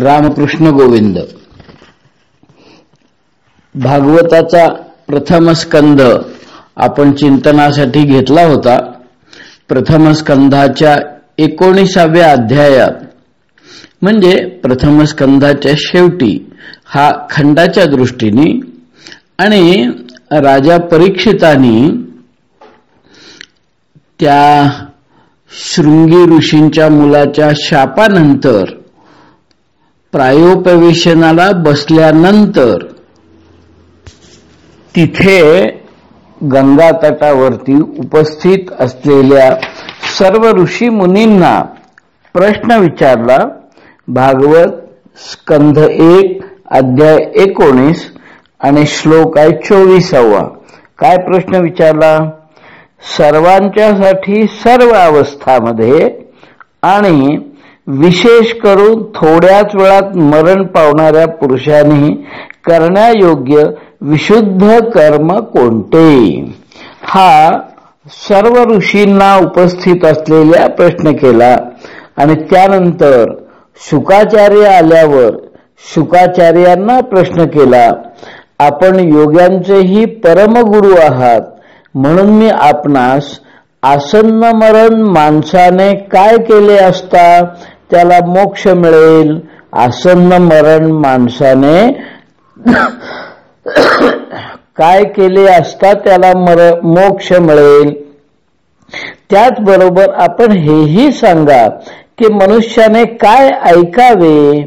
रामकृष्ण गोविंद. भागवताचा प्रथम स्कंद आपण चिंतनासाठी घेतला होता. प्रथम स्कंधाच्या एकोणीसाव्या अध्यायात. म्हणजे प्रथम स्कंधाच्या शेवटी हा खंडाच्या दृष्टीने आणि राजा परीक्षितानी त्या शृंगी ऋषींच्या मुलाच्या शापानंतर प्रायोपवेशनाला बसल्यानंतर तिथे गंगा तटावरती उपस्थित असलेल्या सर्व ऋषी मुनींना प्रश्न विचारला. भागवत स्कंध एक अध्याय एकोणीस आणि श्लोक आहे चोवीसावा. काय प्रश्न विचारला? सर्वांच्यासाठी सर्व अवस्थामध्ये आणि विशेष करून थोड्याच वेळात मरण पावणाऱ्या पुरुषांनी करण्यायोग्य विशुद्ध कर्म कोणते? हा सर्व ऋषींना उपस्थित असलेल्या प्रश्न केला. आणि त्यानंतर शुकाचार्य आल्यावर शुकाचार्यांना प्रश्न केला आपण योग्यांचेही परमगुरु आहात म्हणून मी आपणास आसन्न मरण माणसाने काय केले असता? त्याला मोक्ष मिळेल आसन्न मरण माणसाने. काय केले असता त्याला मर मोक्ष मिळेल. त्याचबरोबर आपण हेही सांगा की मनुष्याने काय ऐकावे?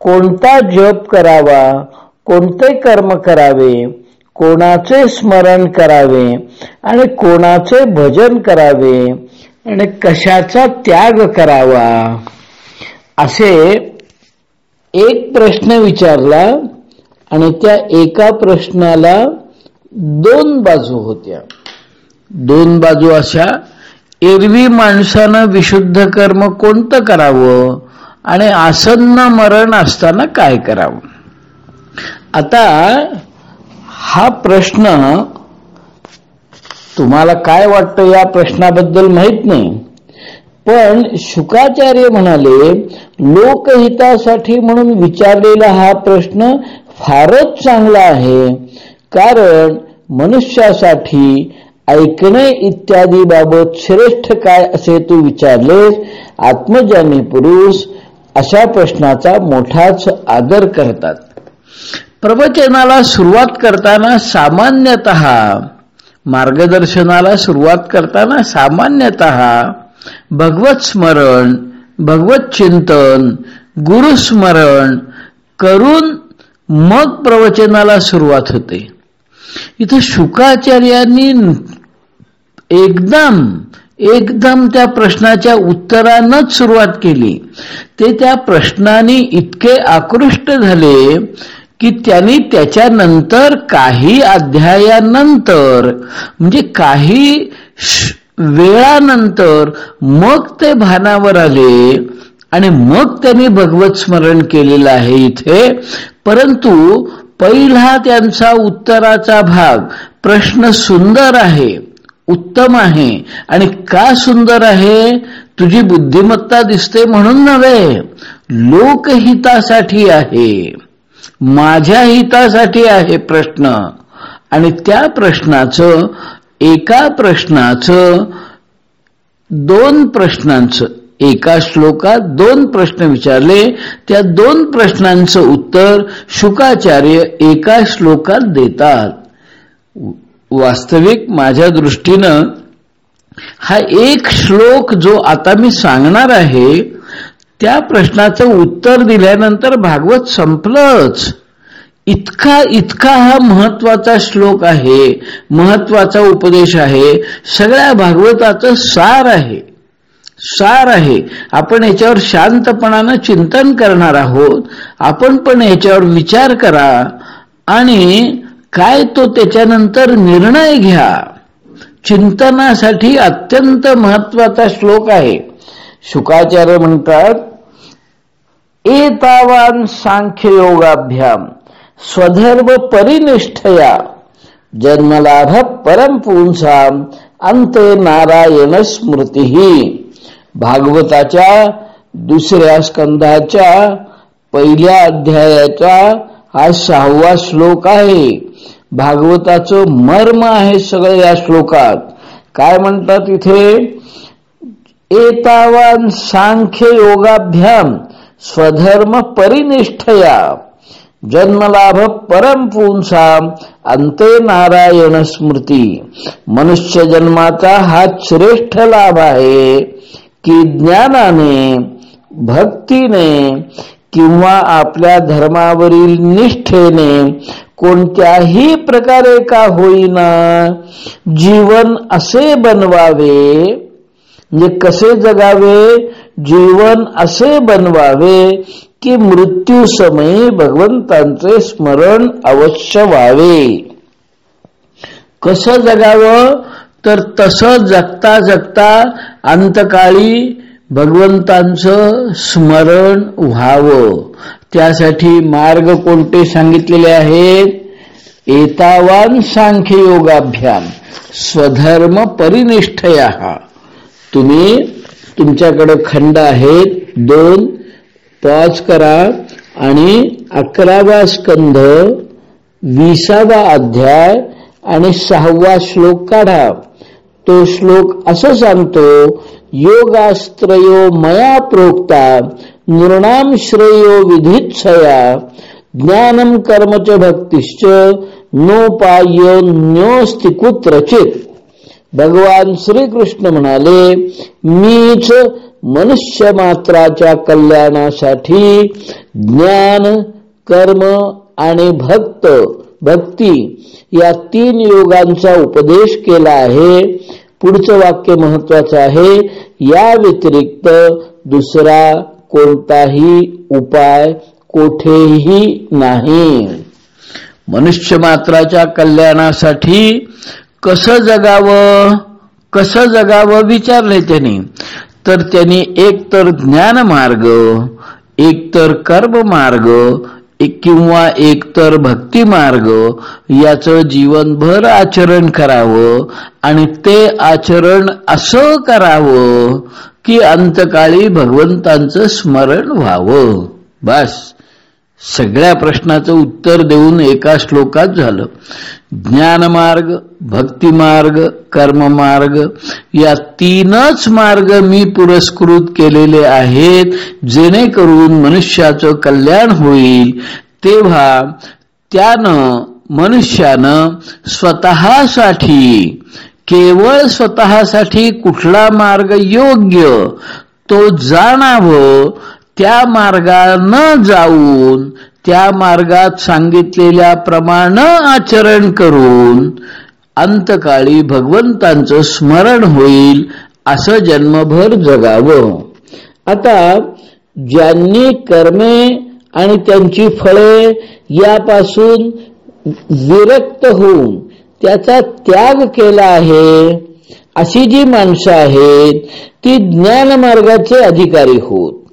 कोणता जप करावा? कोणते कर्म करावे? कोणाचे स्मरण करावे? आणि कोणाचे भजन करावे? आणि कशाचा त्याग करावा? असे एक प्रश्न विचारला आणि त्या एका प्रश्नाला दोन बाजू होत्या. दोन बाजू अशा एरवी माणसानं विशुद्ध कर्म कोणतं करावं आणि आसन्न मरण असताना काय करावं? आता हा प्रश्न तुम्हाला काय वाटतं या प्रश्नाबद्दल माहीत नाही. पण शुकाचार्य म्हणाले लोकहितासाठी म्हणून विचारलेला हा प्रश्न फारच चांगला आहे. कारण मनुष्यासाठी ऐकणे इत्यादी बाबत श्रेष्ठ काय असे तू विचारलेस आत्मजानी पुरुष अशा प्रश्नाचा मोठाच आदर करतात. प्रवचनाला सुरुवात करताना सामान्यतः मार्गदर्शनाला सुरुवात करताना सामान्यतः भगवत स्मरण भगवत चिंतन गुरुस्मरण करून मग प्रवचनाला सुरुवात होते. इथं शुकाचार्यांनी एकदम एकदम त्या प्रश्नाच्या उत्तरानच सुरुवात केली. ते त्या प्रश्नाने इतके आकृष्ट झाले की त्यांनी त्याच्यानंतर काही अध्यायानंतर म्हणजे काही वेळानंतर मग ते भानावर आले आणि मग त्यांनी भगवत स्मरण केलेलं आहे इथे. परंतु पहिला त्यांचा उत्तराचा भाग प्रश्न सुंदर आहे उत्तम आहे. आणि का सुंदर आहे? तुझी बुद्धिमत्ता दिसते म्हणून नव्हे लोकहितासाठी आहे. माझ्या हितासाठी आहे प्रश्न. आणि त्या प्रश्नाचं एका प्रश्नाचं दोन प्रश्नांचं एका श्लोकात दोन प्रश्न विचारले त्या दोन प्रश्नांचं उत्तर शुकाचार्य एका श्लोकात देतात. वास्तविक माझ्या दृष्टीनं हा एक श्लोक जो आता मी सांगणार आहे त्या प्रश्नाचं उत्तर दिल्यानंतर भागवत संपलंच. इतका इतका हा महत्त्वाचा श्लोक आहे महत्त्वाचा उपदेश आहे सगळ्या भागवताचं सार आहे. सार आहे. आपण याच्यावर शांतपणानं चिंतन करणार आहोत. आपण पण याच्यावर विचार करा आणि काय तो त्याच्यानंतर निर्णय घ्या. चिंतनासाठी अत्यंत महत्त्वाचा श्लोक आहे. शुकाचार्य म्हणतात एतावान सांख्ययोगाभ्याम स्वधर्म परिनिष्ठया जन्मलाभ परमपुंसा अंते नारायण स्मृतीही. भागवताच्या दुसऱ्या स्कंधाच्या पहिल्या अध्यायाचा हा सहावा श्लोक आहे. भागवताचं मर्म आहे सगळं या श्लोकात. काय म्हणतात इथे? एतावान सांख्य योगाभ्याम स्वधर्म परिनिष्ठया, जन्मलाभ परम पुंसा अंते नारायण स्मृती। मनुष्य जन्माचा हा श्रेष्ठ लाभ आहे की ज्ञानाने, भक्तीने किंवा आपल्या धर्मावरील निष्ठेने कोणत्याही प्रकारे का होईना, जीवन असे बनवावे म्हणजे कसे जगावे? जीवन असे बनवावे की मृत्यू समयी भगवंतांचे स्मरण अवश्य व्हावे. कसं जगावं? तर तसं जगता जगता अंतकाळी भगवंतांचं स्मरण व्हावं. त्यासाठी मार्ग कोणते सांगितलेले आहेत? एतावान सांख्य योगाभ्याम स्वधर्म परिनिष्ठया. तुम्ही तुमच्याकडे खंड आहेत दोन पॉज करा आणि अकरावा स्कंध विसावा अध्याय आणि सहावा श्लोक काढा. तो श्लोक असं सांगतो योगास्त्रयो मया प्रोक्ता नृणाम श्रेयो विधीत्सया ज्ञानम कर्म च भक्तिश्च नोपाय न्योस्ति कुत्रचित. भगवान श्रीकृष्ण म्हणाले मीच मनुष्य मात्राच्या कल्याणासाठी ज्ञान कर्म आणि भक्त भक्ती या तीन योगांचा उपदेश केला आहे. पुढचं वाक्य महत्वाचं आहे या व्यतिरिक्त दुसरा कोणताही उपाय कोठेही नाही. मनुष्य मात्राच्या कल्याणासाठी कसं जगावं? कसं जगावं? विचारले त्यांनी. तर त्यांनी एक तर ज्ञान मार्ग एक तर कर्म मार्ग एक किंवा एक तर भक्ती मार्ग याचं जीवनभर आचरण करावं आणि ते आचरण असं करावं की अंतकाळी भगवंतांचं स्मरण व्हावं. बस. सगळ्या प्रश्नाचं उत्तर देऊन एका श्लोकात झालं. ज्ञानमार्ग भक्तिमार्ग कर्ममार्ग या तीनच मार्ग मी पुरस्कृत केलेले आहेत जेणेकरून मनुष्याचं कल्याण होईल. तेव्हा त्यानं मनुष्यानं स्वतःसाठी केवळ स्वतःसाठी कुठला मार्ग योग्य तो जाणावं त्या मार्गानं जाऊन त्या मार्गात सांगितलेल्या प्रमाण आचरण करून अंतकाळी भगवंतांचं स्मरण होईल असं जन्मभर जगावं. आता ज्यांनी कर्मे आणि त्यांची फळे यापासून विरक्त होऊन त्याचा त्याग केला आहे अशी जी माणसं आहेत ती ज्ञान मार्गाचे अधिकारी होत.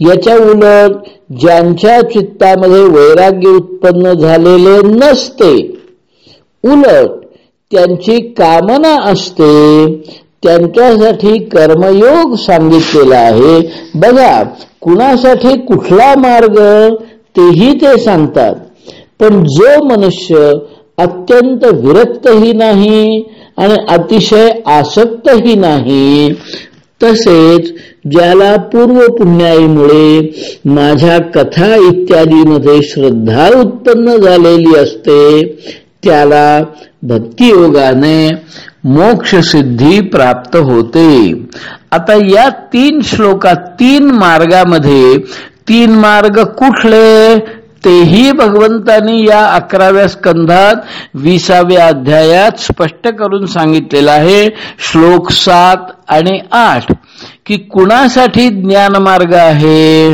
याच्या उलट ज्यांच्या चित्तामध्ये वैराग्य उत्पन्न झालेले नसते उलट त्यांची कामना असते त्यांच्यासाठी कर्मयोग सांगितलेला आहे. बघा कुणासाठी कुठला मार्ग तेही ते सांगतात. पण जो मनुष्य अत्यंत विरक्तही नाही आणि अतिशय आसक्तही नाही तसेच ज्याला पूर्व पुण्याईमुळे माझ्या कथा इत्यादीमध्ये श्रद्धा उत्पन्न झालेली असते त्याला भक्तियोगाने मोक्षसिद्धी प्राप्त होते. आता या तीन श्लोकात तीन मार्गामध्ये तीन मार्ग कुठले? तेही भगवंतांनी या अकराव्या स्कंधात विसाव्या अध्यायात स्पष्ट करून सांगितलेलं आहे. श्लोक सात आणि आठ. की कुणासाठी ज्ञान मार्ग आहे?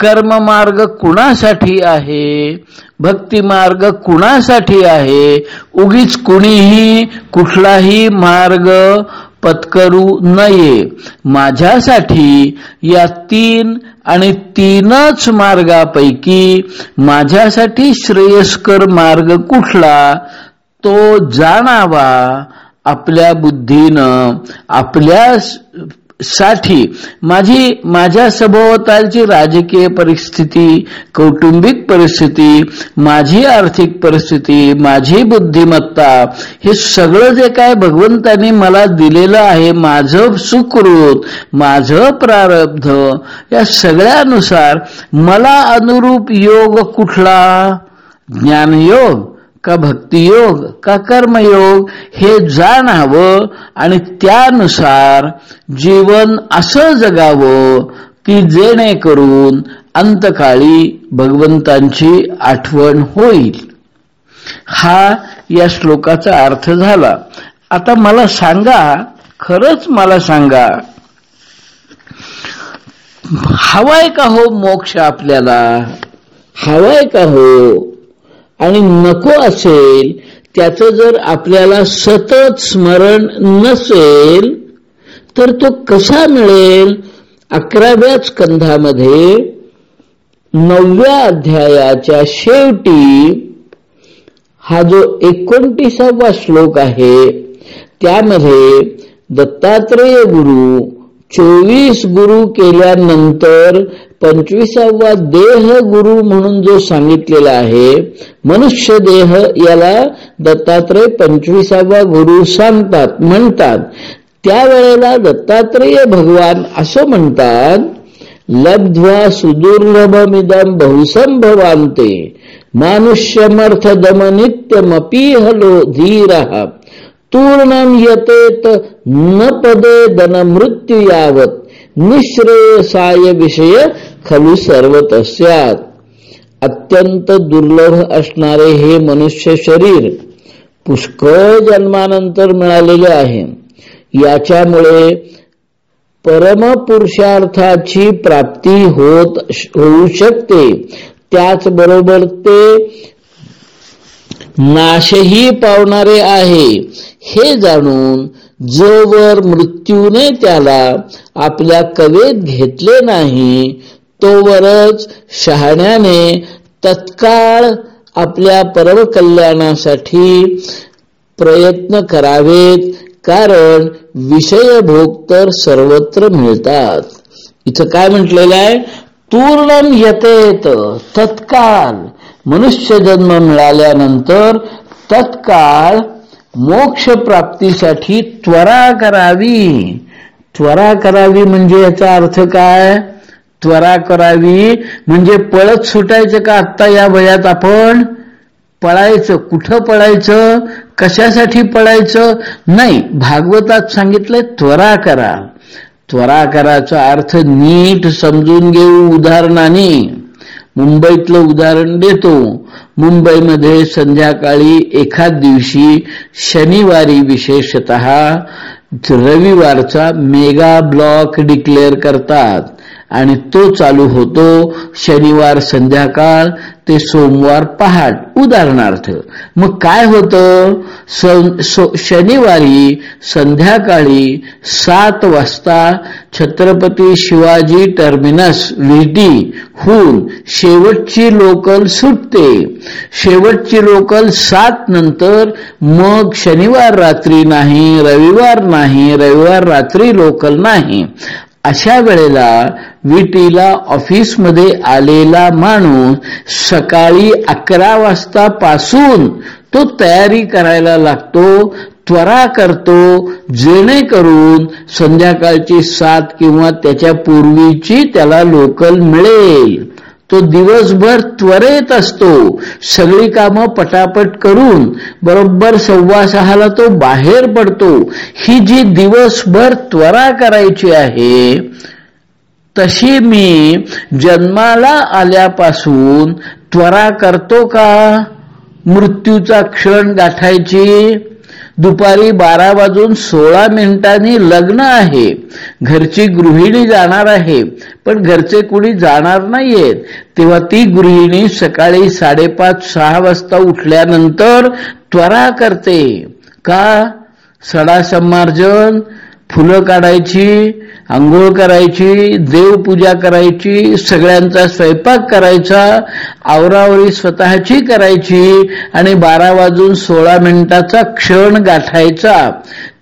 कर्म मार्ग कुणासाठी आहे? भक्ती मार्ग कुणासाठी आहे? उगीच कुणीही कुठलाही मार्ग पत्करू नये. माझ्यासाठी या तीन आणि तीनच मार्गापैकी माझ्यासाठी श्रेयस्कर मार्ग कुठला? तो जाणावा आपल्या बुद्धीनं आपल्या साठी माझी माझ्या सभोवतालची राजकीय परिस्थिती कौटुंबिक परिस्थिती माझी आर्थिक परिस्थिती माझी बुद्धिमत्ता हे सगळं जे काय भगवंतानी मला दिलेलं आहे माझं सुकृत माझं प्रारब्ध या सगळ्यानुसार मला अनुरूप योग कुठला? ज्ञानयोग. का भक्तियोग का कर्मयोग हे जाणावं आणि त्यानुसार जीवन असं जगावं की जेणेकरून अंतकाळी भगवंतांची आठवण होईल. हा या श्लोकाचा अर्थ झाला. आता मला सांगा खरंच मला सांगा हवाय का हो मोक्ष आपल्याला? हवाय का हो? आणि नको असेल त्याचं जर आपल्याला सतत स्मरण नसेल तर तो कसा मिळेल? अकराव्या स्कंधामध्ये नवव्या अध्यायाच्या शेवटी हा जो एकोणतीसावा श्लोक आहे त्यामध्ये दत्तात्रेय गुरु चोवीस गुरु केल्यानंतर पंचवीसावा देह गुरु म्हणून जो सांगितलेला आहे मनुष्य देह याला दत्तात्रय पंचवीसावा गुरु सांगतात म्हणतात. त्यावेळेला दत्तात्रेय भगवान असं म्हणतात लब्ध्वा सुदुर्लभमिदम बहुसंभवांते मानुष्यमर्थदमनित्यमपी हलो धीर तूर्णम यतेत न पदे दन मृत्यू यावत निश्रेयसाय विषय खलू सर्व तस्यात अत्यंत दुर्लभ असणारे हे मनुष्य शरीर पुष्कळ जन्मानंतर मिळालेले आहे. याच्यामुळे परमपुरुषार्थाची प्राप्ती होत होऊ शकते. त्याचबरोबर ते नाशही पावणारे आहे. हे जाणून जोवर मृत्यूने त्याला आपल्या कवेत घेतले नाही तोवरच शहाण्याने तत्काळ आपल्या परमकल्याणासाठी प्रयत्न करावेत कारण विषयभोग तर सर्वत्र मिळतात. इथं काय म्हटलेलं आहे? तूर्णम येतेत तत्काळ मनुष्य जन्म मिळाल्यानंतर तत्काळ मोक्ष प्राप्तीसाठी त्वरा करावी. त्वरा करावी म्हणजे याचा अर्थ काय? त्वरा करावी म्हणजे पळत सुटायचं का आत्ता या वयात आपण? पळायचं. कुठं पळायचं? कशासाठी पळायचं? नाही भागवतात सांगितलंय त्वरा करा. त्वरा कराचा अर्थ नीट समजून घेऊ उदाहरणाने. मुंबईतलं उदाहरण देतो. मुंबईमध्ये संध्याकाळी एखाद दिवशी शनिवारी विशेषत रविवारचा मेगा ब्लॉक डिक्लेअर करतात. आणि तो चालू होतो शनिवार संध्याकाळ ते सोमवार पहाट. उदाहरणार्थ मग काय होतं? शनिवारी संध्याकाळी सात वाजता छत्रपती शिवाजी टर्मिनस व्हीटी हून शेवटची लोकल सुटते. शेवटची लोकल सात नंतर मग शनिवार रात्री नाही रविवार नाही रविवार रात्री लोकल नाही. अशा वेळेला विटीला ऑफिसमध्ये आलेला माणूस सकाळी अकरा वाजता पासून तो तयारी करायला लागतो त्वरा करतो जेणेकरून संध्याकाळची सात किंवा त्याच्या पूर्वीची त्याला लोकल मिळेल. तो दिवसभर त्वरेत असतो. सगळी कामं पटापट करून बरोबर सव्वा सहाला तो बाहेर पडतो. ही जी दिवसभर त्वरा करायची आहे तशी मी जन्माला आल्यापासून त्वरा करतो का? मृत्यूचा क्षण गाठायची दुपारी बारा वाजून सोळा मिनिटांनी लग्न आहे. घरची गृहिणी जाणार आहे. पण घरचे कुणी जाणार नाहीयेत. तेव्हा ती गृहिणी सकाळी साडेपाच सहा वाजता उठल्यानंतर त्वरा करते. का? सडा संमार्जन फुलं काढायची आंघोळ करायची देवपूजा करायची सगळ्यांचा स्वयंपाक करायचा आवरावरी स्वतःची करायची आणि बारा वाजून सोळा मिनिटाचा क्षण गाठायचा.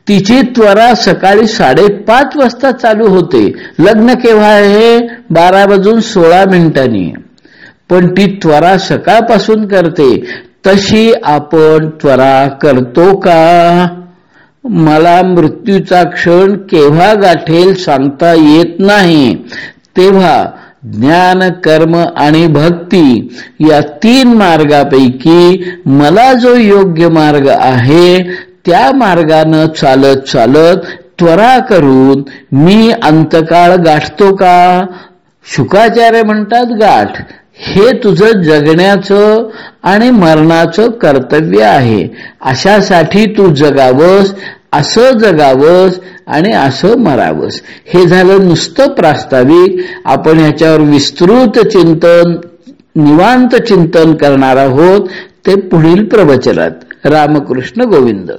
तिची त्वरा सकाळी साडेपाच वाजता चालू होते. लग्न केव्हा आहे? बारा वाजून सोळा मिनिटांनी. पण ती त्वरा सकाळपासून करते. तशी आपण त्वरा करतो का? मला मृत्यूचा क्षण केव्हा गाठेल सांगता येत नाही. तेव्हा ज्ञान कर्म आणि भक्ती या तीन मार्गापैकी मला जो योग्य मार्ग आहे त्या मार्गानं चालत चालत त्वरा करून मी अंतकाळ गाठतो का? शुकाचार्य म्हणतात गाठ. हे तुझं जगण्याचं आणि मरणाचं कर्तव्य आहे. अशासाठी तू जगावंस असं जगावंस आणि असं मरावंस. हे झालं नुसतं प्रास्ताविक. आपण ह्याच्यावर विस्तृत चिंतन निवांत चिंतन करणार आहोत ते पुढील प्रवचनात. रामकृष्ण गोविंद.